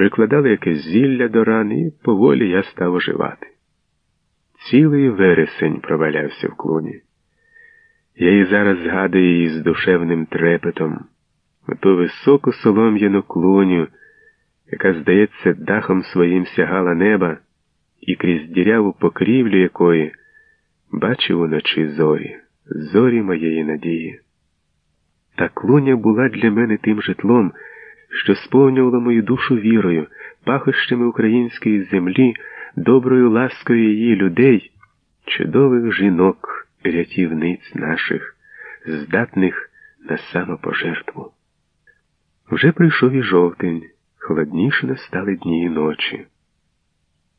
прикладали якесь зілля до ран, і поволі я став оживати. Цілий вересень провалявся в клуні. Я і зараз згадую її з душевним трепетом, ту високу солом'яну клуню, яка, здається, дахом своїм сягала неба, і крізь діряву покрівлю якої бачив уночі зорі, зорі моєї надії. Та клуня була для мене тим житлом, що сповнювало мою душу вірою, пахощами української землі, доброю ласкою її людей, чудових жінок, рятівниць наших, здатних на самопожертву. Вже прийшов і жовтень, холодніше настали дні і ночі.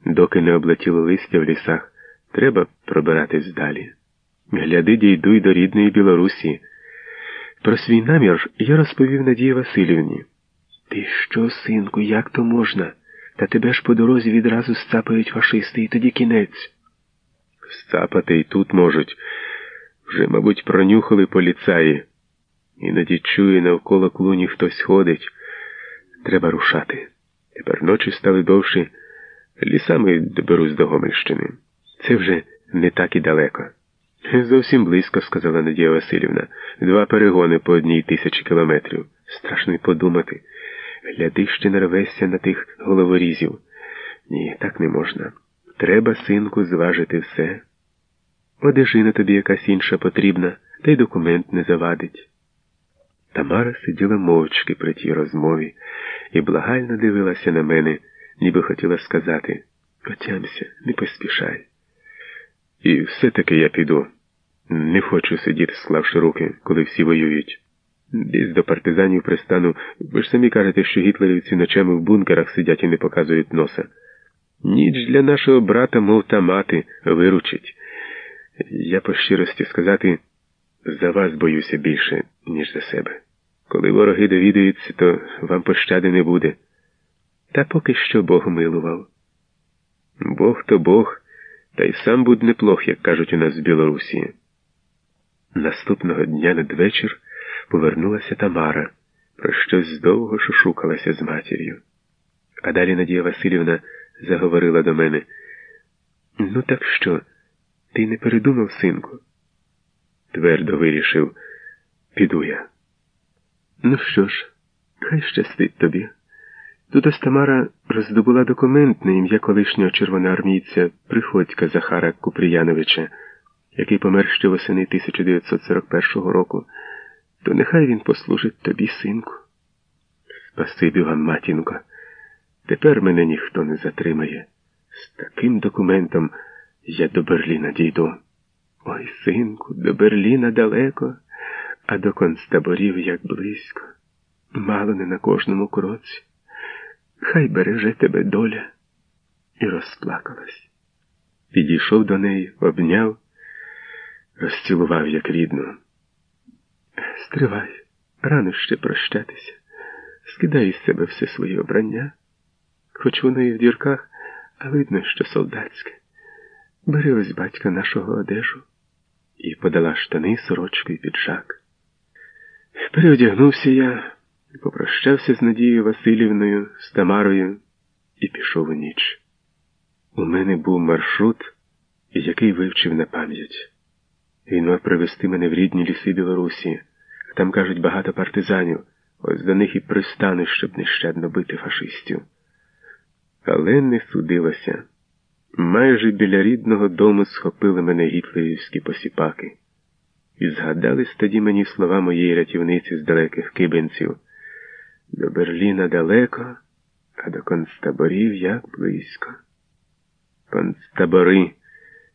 Доки не облетіло листя в лісах, треба пробиратись далі. Гляди, дійду й до рідної Білорусі. Про свій намір я розповів Надії Васильівні. Ти що, синку, як то можна? Та тебе ж по дорозі відразу сцапають фашисти і тоді кінець. Сцапати й тут можуть. Вже, мабуть, пронюхали поліцаї. Іноді чує навколо клуні хтось ходить. Треба рушати. Тепер ночі стали довші. Лісами доберусь до Гомельщини. Це вже не так і далеко. Зовсім близько, сказала Надія Васильівна. Два перегони по одній тисячі кілометрів. Страшно й подумати. Гляди, ще нарвешся на тих головорізів. Ні, так не можна. Треба, синку, зважити все. Одежина тобі якась інша потрібна, та й документ не завадить. Тамара сиділа мовчки при тій розмові і благально дивилася на мене, ніби хотіла сказати Отямся, не поспішай. І все-таки я піду. Не хочу сидіти, склавши руки, коли всі воюють. Десь до партизанів пристану, ви ж самі кажете, що гітлерівці ночами в бункерах сидять і не показують носа. Ніч для нашого брата, мов та мати, виручить. Я по щирості сказати, за вас боюся більше, ніж за себе. Коли вороги довідаються, то вам пощади не буде. Та поки що Бог милував. Бог то Бог, та й сам будь неплох, як кажуть у нас в Білорусі. Наступного дня надвечір повернулася Тамара, про щось довго шушукалася з матір'ю. А далі Надія Васильівна заговорила до мене. Ну, так що, ти не передумав, синку? Твердо вирішив, піду я. Ну що ж, хай щастить тобі. Тут Тамара роздобула документ на ім'я колишнього червоноармійця Приходька Захара Куприяновича, який помер ще восени 1941 року, то нехай він послужить тобі, синку. Спасибі вам, матінко. Тепер мене ніхто не затримає. З таким документом я до Берліна дійду. Ой, синку, до Берліна далеко, а до концтаборів як близько. Мало не на кожному кроці. Хай береже тебе доля. І розплакалась. Підійшов до неї, обняв, розцілував як рідну. Стривай, рано ще прощатися. Скидай із себе все своє обрання, хоч воно і в дірках, а видно, що солдатське. Бери ось батька нашого одежу і подала штани, сорочку і піджак. Переодягнувся я, попрощався з Надією Васильівною, з Тамарою і пішов у ніч. У мене був маршрут, який вивчив на пам'ять. Він мав привезти мене в рідні ліси Білорусі. Там, кажуть, багато партизанів, ось до них і пристану, щоб нещадно бити фашистів. Але не судилося. Майже біля рідного дому схопили мене гітлерівські посіпаки. І згадались тоді мені слова моєї рятівниці з далеких кибенців. До Берліна далеко, а до концтаборів як близько. Концтабори,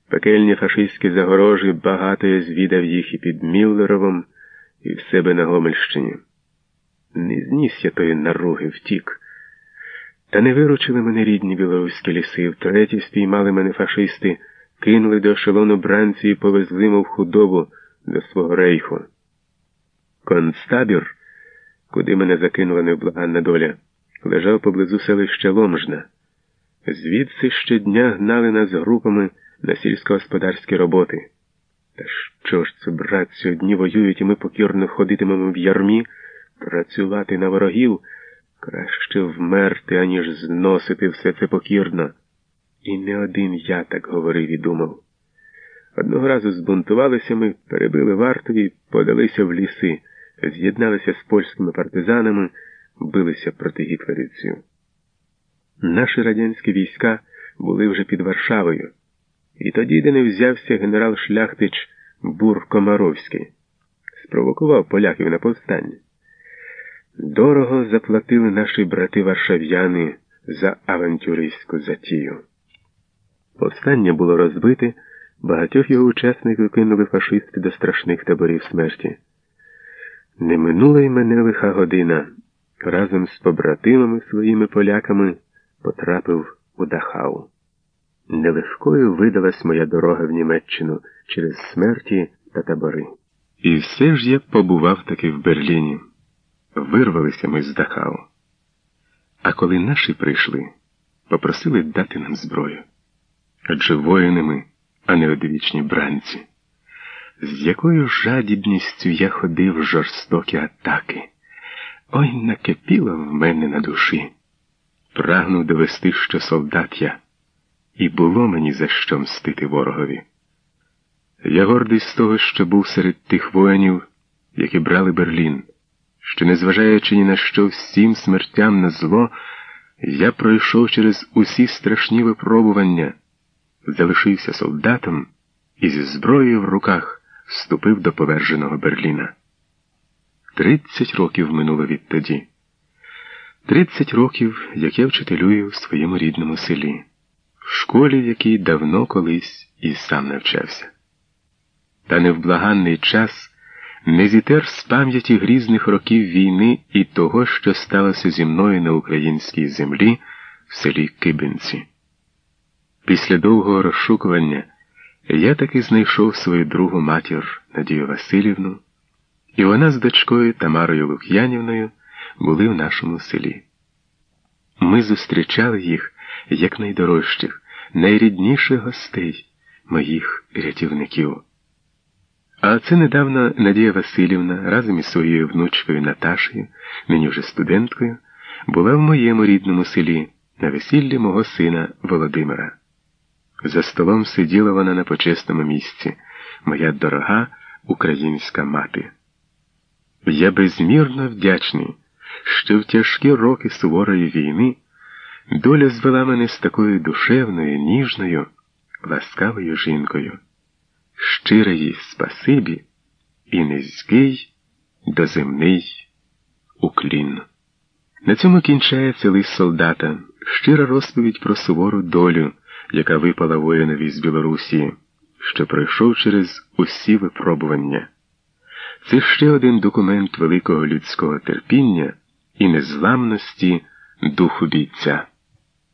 пекельні фашистські загорожі, багато я звідав їх і під Міллеровом, і в себе на Гомельщині. Не зніс я тої наруги втік. Та не виручили мене рідні білоруські ліси, втретє спіймали мене фашисти, кинули до ешелону бранці і повезли, мов худобу до свого рейху. Концтабір, куди мене закинула невблаганна доля, лежав поблизу селища Ломжна. Звідси щодня гнали нас групами на сільськогосподарські роботи. Та що ж це, братці, одні воюють, і ми покірно ходитимемо в ярмі, працювати на ворогів, Краще вмерти, аніж зносити все це покірно. І не один я так говорив і думав. Одного разу збунтувалися ми, перебили вартові, подалися в ліси, з'єдналися з польськими партизанами, билися проти гітлерівців. Наші радянські війська були вже під Варшавою, і тоді, де не взявся генерал Шляхтич Бур Комаровський, спровокував поляків на повстання. Дорого заплатили наші брати варшав'яни за авантюристську затію. Повстання було розбите, багатьох його учасників кинули фашисти до страшних таборів смерті. Не минула й мене лиха година. Разом з побратимами своїми поляками потрапив у Дахау. Нелегкою видалась моя дорога в Німеччину через смерті та табори. І все ж я побував таки в Берліні. Вирвалися ми з Дахау. А коли наші прийшли, попросили дати нам зброю. Адже воїни ми, а не одвічні бранці. З якою жадібністю я ходив жорстокі атаки. Ой, накипіло в мене на душі. Прагнув довести, що солдат я, і було мені за що мстити ворогові. Я гордий з того, що був серед тих воїнів, які брали Берлін, що, незважаючи ні на що всім смертям на зло, я пройшов через усі страшні випробування, залишився солдатом і зі зброєю в руках вступив до поверженого Берліна. Тридцять років минуло відтоді. Тридцять років, як я вчителюю в своєму рідному селі, школі, в якій давно колись і сам навчався. Та невблаганний час не зітер з пам'яті грізних років війни і того, що сталося зі мною на українській землі в селі Кибинці. Після довгого розшукування я таки знайшов свою другу матір Надію Васильівну, і вона з дочкою Тамарою Лук'янівною були в нашому селі. Ми зустрічали їх як найдорожчих, найрідніших гостей, моїх рятівників. А це недавно Надія Васильівна разом із своєю внучкою Наташею, нині вже студенткою, була в моєму рідному селі на весіллі мого сина Володимира. За столом сиділа вона на почесному місці, моя дорога українська мати. Я безмірно вдячний, що в тяжкі роки суворої війни доля звела мене з такою душевною, ніжною, ласкавою жінкою. Щире їй спасибі і низький доземний уклін. На цьому кінчається лист солдата, щира розповідь про сувору долю яка випала воїнові з Білорусі, що пройшов через усі випробування. Це ще один документ великого людського терпіння і незламності духу бійця.